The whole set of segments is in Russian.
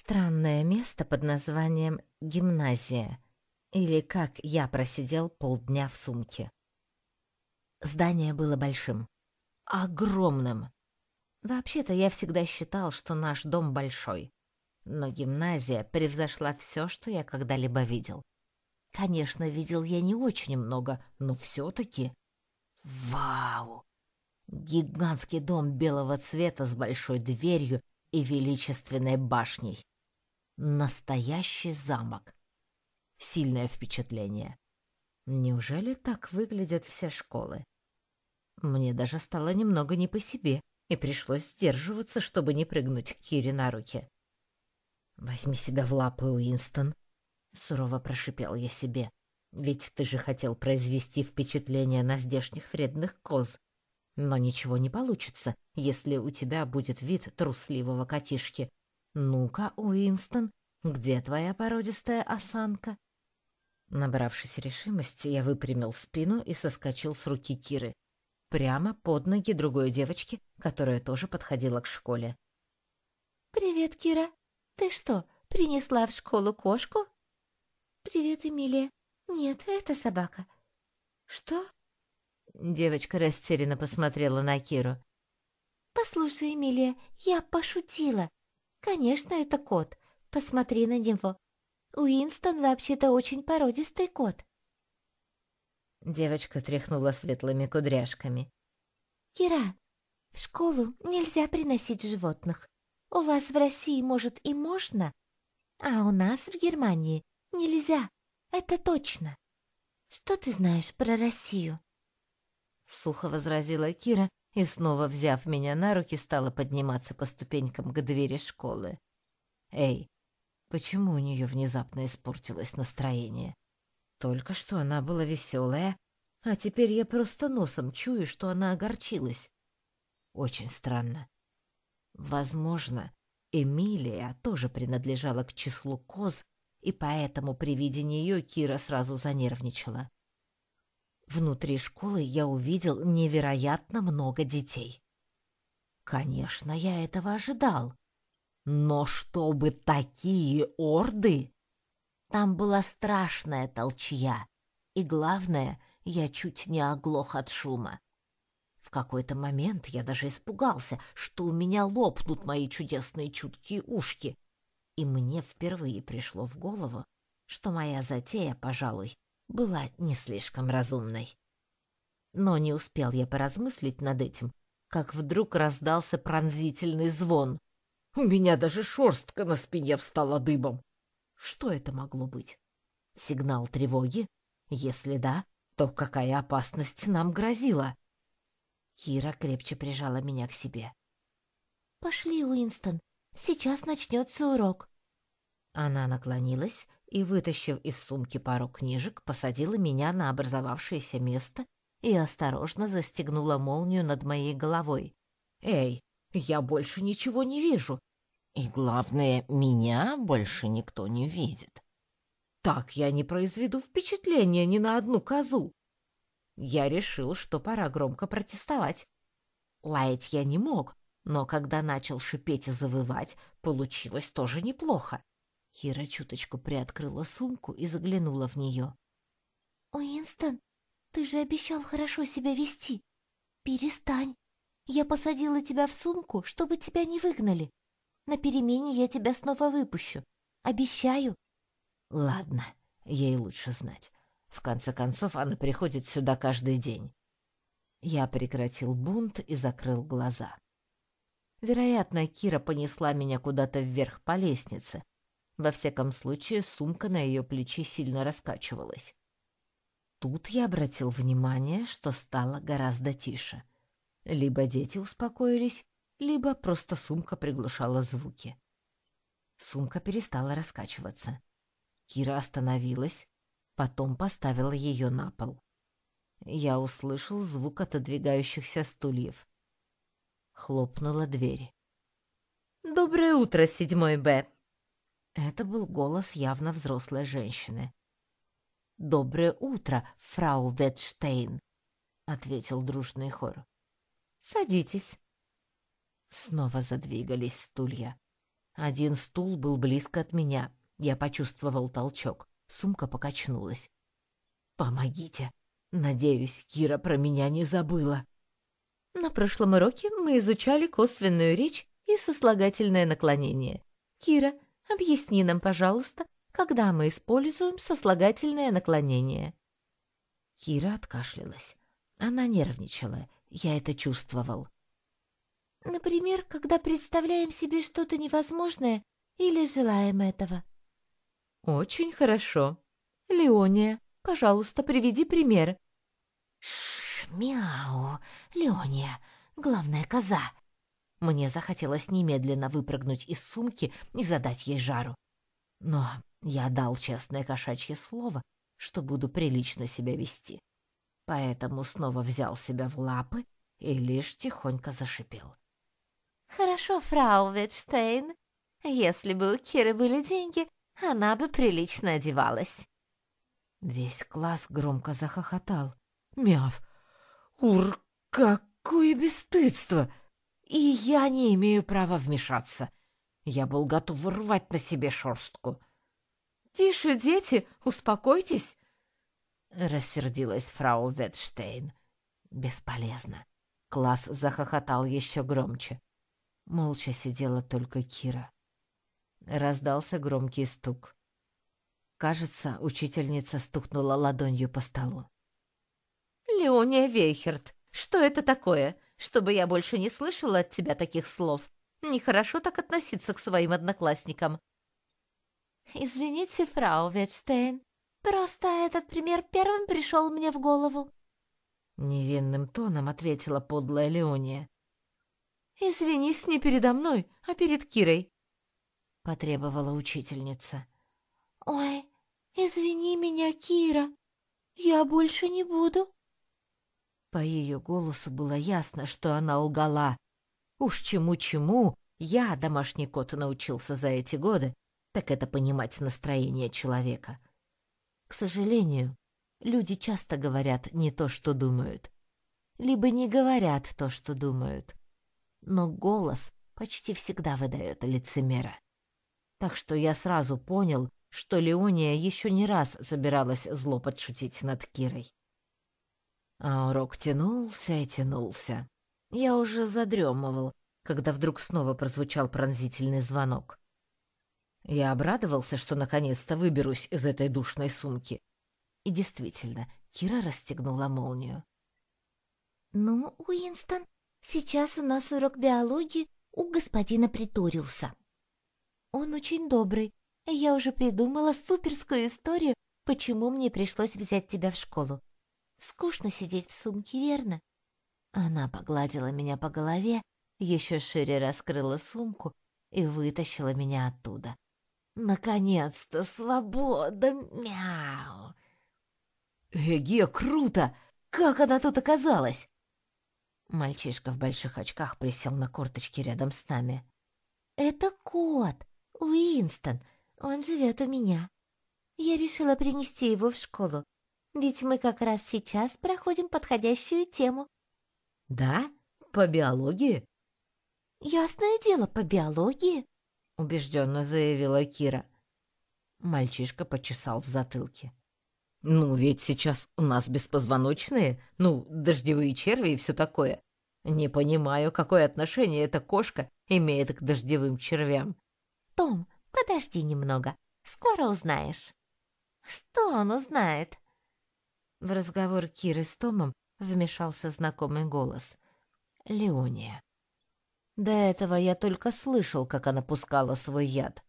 Странное место под названием «Гимназия», или как я просидел полдня в сумке. Здание было большим, огромным. Вообще-то я всегда считал, что наш дом большой, но гимназия превзошла все, что я когда-либо видел. Конечно, видел я не очень много, но все-таки... Вау! Гигантский дом белого цвета с большой дверью и величественной башней. Настоящий замок. Сильное впечатление. Неужели так выглядят все школы? Мне даже стало немного не по себе, и пришлось сдерживаться, чтобы не прыгнуть к Кире на руки. «Возьми себя в лапы, Уинстон», — сурово прошипел я себе. «Ведь ты же хотел произвести впечатление на здешних вредных коз. Но ничего не получится, если у тебя будет вид трусливого котишки. Ну-ка, Уинстон, где твоя породистая осанка?» Набравшись решимости, я выпрямил спину и соскочил с руки Киры. Прямо под ноги другой девочки, которая тоже подходила к школе. «Привет, Кира. Ты что, принесла в школу кошку?» «Привет, Эмилия. Нет, это собака». «Что?» Девочка растерянно посмотрела на Киру. «Послушай, Эмилия, я пошутила. Конечно, это кот. Посмотри на него. Уинстон вообще-то очень породистый кот». Девочка тряхнула светлыми кудряшками. «Кира, в школу нельзя приносить животных. У вас в России, может, и можно, а у нас в Германии нельзя. Это точно. Что ты знаешь про Россию?» Сухо возразила Кира и, снова взяв меня на руки, стала подниматься по ступенькам к двери школы. «Эй, почему у нее внезапно испортилось настроение? Только что она была веселая, а теперь я просто носом чую, что она огорчилась. Очень странно. Возможно, Эмилия тоже принадлежала к числу коз, и поэтому при виде нее Кира сразу занервничала. Внутри школы я увидел невероятно много детей. Конечно, я этого ожидал. Но чтобы такие орды... Там была страшная толчья. И главное, я чуть не оглох от шума. В какой-то момент я даже испугался, что у меня лопнут мои чудесные чуткие ушки. И мне впервые пришло в голову, что моя затея, пожалуй, была не слишком разумной. Но не успел я поразмыслить над этим, как вдруг раздался пронзительный звон. У меня даже шерстка на спине встала дыбом. Что это могло быть? Сигнал тревоги? Если да, то какая опасность нам грозила? Кира крепче прижала меня к себе. «Пошли, Уинстон, сейчас начнется урок». Она наклонилась и, вытащив из сумки пару книжек, посадила меня на образовавшееся место и осторожно застегнула молнию над моей головой. «Эй, я больше ничего не вижу!» «И главное, меня больше никто не видит!» «Так я не произведу впечатления ни на одну козу!» Я решил, что пора громко протестовать. Лаять я не мог, но когда начал шипеть и завывать, получилось тоже неплохо. Кира чуточку приоткрыла сумку и заглянула в нее. «Уинстон, ты же обещал хорошо себя вести. Перестань. Я посадила тебя в сумку, чтобы тебя не выгнали. На перемене я тебя снова выпущу. Обещаю». «Ладно, ей лучше знать. В конце концов, она приходит сюда каждый день». Я прекратил бунт и закрыл глаза. Вероятно, Кира понесла меня куда-то вверх по лестнице, во всяком случае, сумка на ее плече сильно раскачивалась. Тут я обратил внимание, что стало гораздо тише. Либо дети успокоились, либо просто сумка приглушала звуки. Сумка перестала раскачиваться. Кира остановилась, потом поставила ее на пол. Я услышал звук отодвигающихся стульев. Хлопнула дверь. «Доброе утро, седьмой Б!» Это был голос явно взрослой женщины. «Доброе утро, фрау Ветштейн», — ответил дружный хор. «Садитесь». Снова задвигались стулья. Один стул был близко от меня. Я почувствовал толчок. Сумка покачнулась. «Помогите! Надеюсь, Кира про меня не забыла». На прошлом уроке мы изучали косвенную речь и сослагательное наклонение. Кира, объясни нам, пожалуйста, когда мы используем сослагательное наклонение. Кира откашлялась. Она нервничала, я это чувствовал. Например, когда представляем себе что-то невозможное или желаем этого. Очень хорошо. Леония, пожалуйста, приведи пример. Ш мяу, Леония, главная коза. Мне захотелось немедленно выпрыгнуть из сумки и задать ей жару. Но я дал честное кошачье слово, что буду прилично себя вести. Поэтому снова взял себя в лапы и лишь тихонько зашипел. «Хорошо, фрау Ветштейн. Если бы у Киры были деньги, она бы прилично одевалась». Весь класс громко захохотал. «Мяв! Ур, какое бесстыдство! И я не имею права вмешаться. Я был готов рвать на себе шорстку». «Тише, дети, успокойтесь!» Рассердилась фрау Ветштейн. Бесполезно. Класс захохотал еще громче. Молча сидела только Кира. Раздался громкий стук. Кажется, учительница стукнула ладонью по столу. «Леония Вейхерт, что это такое? Чтобы я больше не слышала от тебя таких слов. Нехорошо так относиться к своим одноклассникам. «Извините, фрау Ветштейн, просто этот пример первым пришел мне в голову». Невинным тоном ответила подлая Леония. «Извинись не передо мной, а перед Кирой», — потребовала учительница. «Ой, извини меня, Кира, я больше не буду». По ее голосу было ясно, что она лгала. Уж чему-чему, я, домашний кот, научился за эти годы, так это понимать настроение человека. К сожалению, люди часто говорят не то, что думают, либо не говорят то, что думают. Но голос почти всегда выдает лицемера. Так что я сразу понял, что Леония еще не раз собиралась зло подшутить над Кирой. А урок тянулся и тянулся. Я уже задремывал, когда вдруг снова прозвучал пронзительный звонок. Я обрадовался, что наконец-то выберусь из этой душной сумки. И действительно, Кира расстегнула молнию. «Ну, Уинстон, сейчас у нас урок биологии у господина Приториуса. Он очень добрый, и я уже придумала суперскую историю, почему мне пришлось взять тебя в школу. Скучно сидеть в сумке, верно?» Она погладила меня по голове, еще шире раскрыла сумку и вытащила меня оттуда. Наконец-то свобода, мяу. Эге, круто! Как она тут оказалась? Мальчишка в больших очках присел на корточки рядом с нами. Это кот, Уинстон. Он живет у меня. Я решила принести его в школу, ведь мы как раз сейчас проходим подходящую тему. Да? По биологии? Ясное дело, по биологии убежденно заявила Кира. Мальчишка почесал в затылке. Ну, ведь сейчас у нас беспозвоночные, ну, дождевые черви и все такое. Не понимаю, какое отношение эта кошка имеет к дождевым червям. Том, подожди немного, скоро узнаешь. Что он узнает? В разговор Киры с Томом вмешался знакомый голос. Леония. До этого я только слышал, как она пускала свой яд.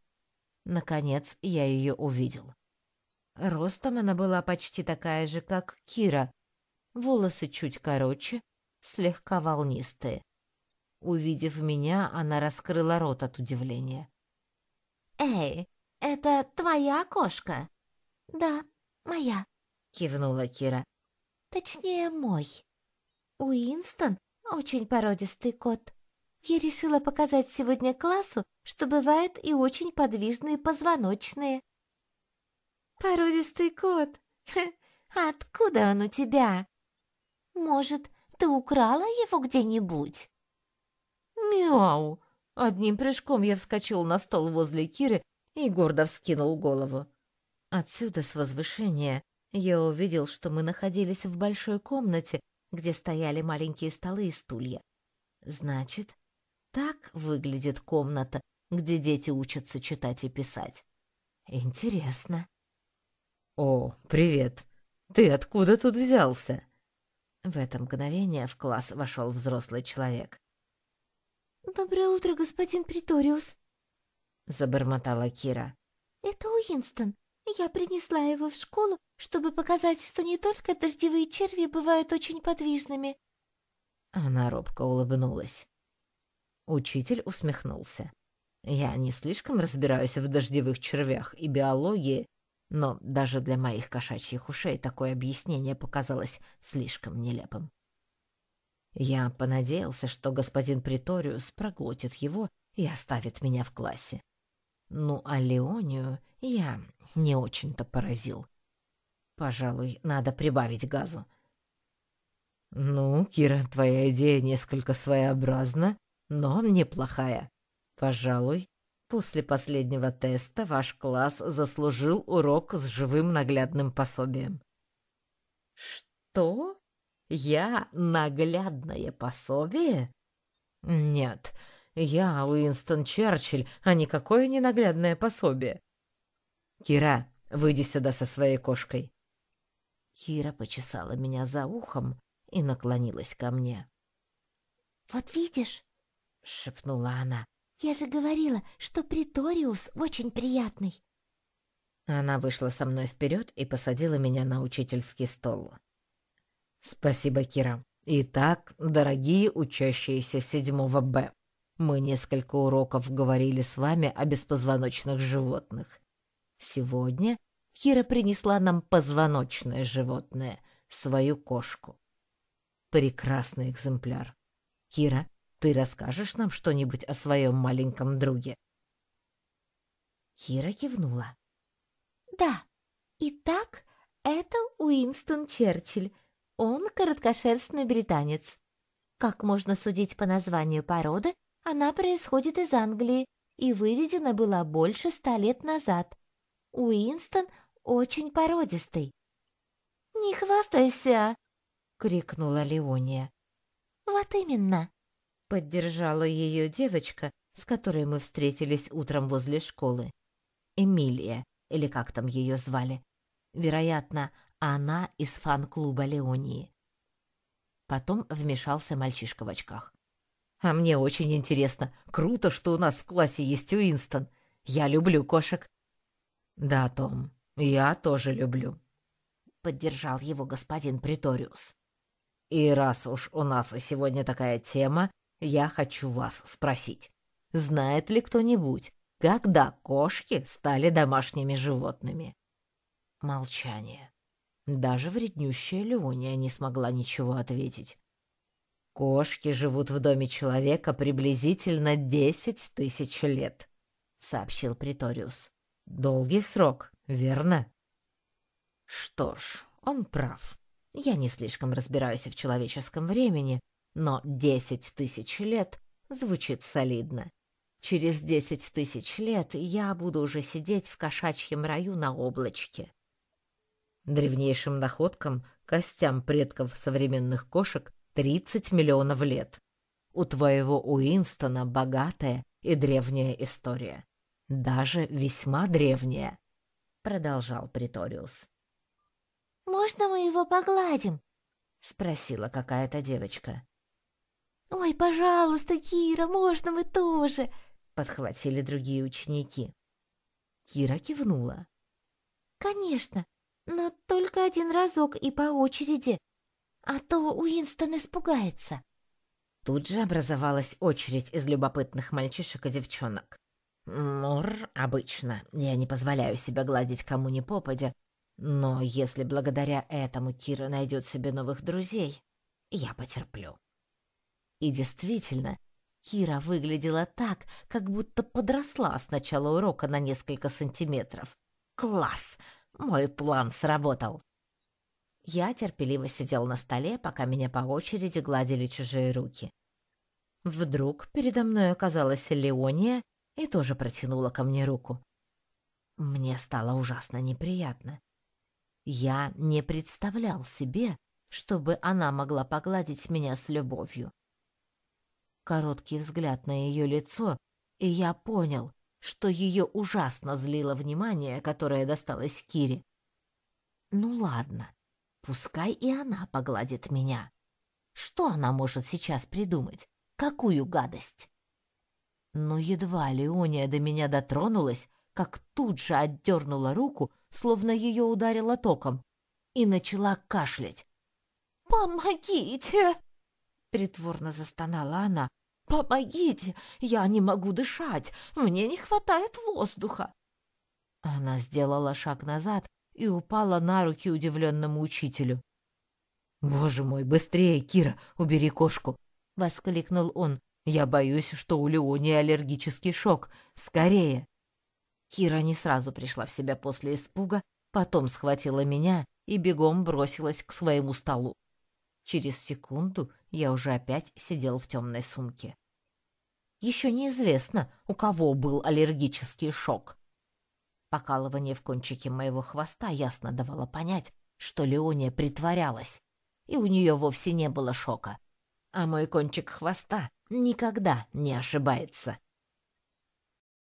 Наконец я ее увидел. Ростом она была почти такая же, как Кира. Волосы чуть короче, слегка волнистые. Увидев меня, она раскрыла рот от удивления. «Эй, это твоя кошка?» «Да, моя», — кивнула Кира. «Точнее, мой. Уинстон — очень породистый кот. Я решила показать сегодня классу, что бывают и очень подвижные позвоночные. Породистый кот. откуда он у тебя? Может, ты украла его где-нибудь? Мяу. Одним прыжком я вскочил на стол возле Киры и гордо вскинул голову. Отсюда, с возвышения, я увидел, что мы находились в большой комнате, где стояли маленькие столы и стулья. Значит, так выглядит комната, где дети учатся читать и писать. Интересно. О, привет. Ты откуда тут взялся? В это мгновение в класс вошел взрослый человек. Доброе утро, господин Приториус, забормотала Кира. Это Уинстон. Я принесла его в школу, чтобы показать, что не только дождевые черви бывают очень подвижными. Она робко улыбнулась. Учитель усмехнулся. Я не слишком разбираюсь в дождевых червях и биологии, но даже для моих кошачьих ушей такое объяснение показалось слишком нелепым. Я понадеялся, что господин Приториус проглотит его и оставит меня в классе. Ну, а Леонию я не очень-то поразил. Пожалуй, надо прибавить газу. Ну, Кира, твоя идея несколько своеобразна, но неплохая. Пожалуй, после последнего теста ваш класс заслужил урок с живым наглядным пособием. Что? Я наглядное пособие? Нет, я Уинстон Черчилль, а никакое не наглядное пособие. Кира, выйди сюда со своей кошкой. Кира почесала меня за ухом и наклонилась ко мне. «Вот видишь», — шепнула она, — «я же говорила, что Приториус очень приятный». Она вышла со мной вперед и посадила меня на учительский стол. Спасибо, Кира. Итак, дорогие учащиеся седьмого Б, мы несколько уроков говорили с вами о беспозвоночных животных. Сегодня Кира принесла нам позвоночное животное, свою кошку. Прекрасный экземпляр. Кира, ты расскажешь нам что-нибудь о своем маленьком друге? Кира кивнула. Да. Итак, это Уинстон Черчилль, он короткошерстный британец. Как можно судить по названию породы, она происходит из Англии и выведена была больше ста лет назад. Уинстон очень породистый. «Не хвастайся!» — крикнула Леония. «Вот именно!» — поддержала ее девочка, с которой мы встретились утром возле школы. Эмилия, или как там ее звали. Вероятно, она из фан-клуба Леонии. Потом вмешался мальчишка в очках. «А мне очень интересно. Круто, что у нас в классе есть Уинстон. Я люблю кошек». «Да, Том, я тоже люблю», — поддержал его господин Приториус. «И раз уж у нас сегодня такая тема, я хочу вас спросить. Знает ли кто-нибудь, когда кошки стали домашними животными?» Молчание. Даже вреднющая Леония не смогла ничего ответить. «Кошки живут в доме человека приблизительно десять тысяч лет», — сообщил Приториус. «Долгий срок, верно?» «Что ж, он прав. Я не слишком разбираюсь в человеческом времени, но десять тысяч лет звучит солидно. Через десять тысяч лет я буду уже сидеть в кошачьем раю на облачке древнейшим находкам, костям предков современных кошек 30 миллионов лет. У твоего Уинстона богатая и древняя история. Даже весьма древняя, продолжал Приториус. Можно мы его погладим? спросила какая-то девочка. Ой, пожалуйста, Кира, можно мы тоже? подхватили другие ученики. Кира кивнула. Конечно, но только один разок и по очереди, а то Уинстон испугается. Тут же образовалась очередь из любопытных мальчишек и девчонок. Мур, обычно я не позволяю себя гладить кому ни попадя, но если благодаря этому Кира найдет себе новых друзей, я потерплю. И действительно, Кира выглядела так, как будто подросла с начала урока на несколько сантиметров. Класс! Мой план сработал. Я терпеливо сидел на столе, пока меня по очереди гладили чужие руки. Вдруг передо мной оказалась Леония и тоже протянула ко мне руку. Мне стало ужасно неприятно. Я не представлял себе, чтобы она могла погладить меня с любовью. Короткий взгляд на ее лицо, и я понял, что ее ужасно злило внимание, которое досталось Кире. Ну ладно, пускай и она погладит меня. Что она может сейчас придумать? Какую гадость? Но едва Леония до меня дотронулась, как тут же отдернула руку, словно ее ударило током, и начала кашлять. «Помогите!» — притворно застонала она. «Помогите! Я не могу дышать! Мне не хватает воздуха!» Она сделала шаг назад и упала на руки удивленному учителю. «Боже мой, быстрее, Кира, убери кошку!» — воскликнул он. «Я боюсь, что у Леони аллергический шок. Скорее!» Кира не сразу пришла в себя после испуга, потом схватила меня и бегом бросилась к своему столу. Через секунду я уже опять сидел в темной сумке. Еще неизвестно, у кого был аллергический шок. Покалывание в кончике моего хвоста ясно давало понять, что Леония притворялась, и у нее вовсе не было шока. А мой кончик хвоста никогда не ошибается.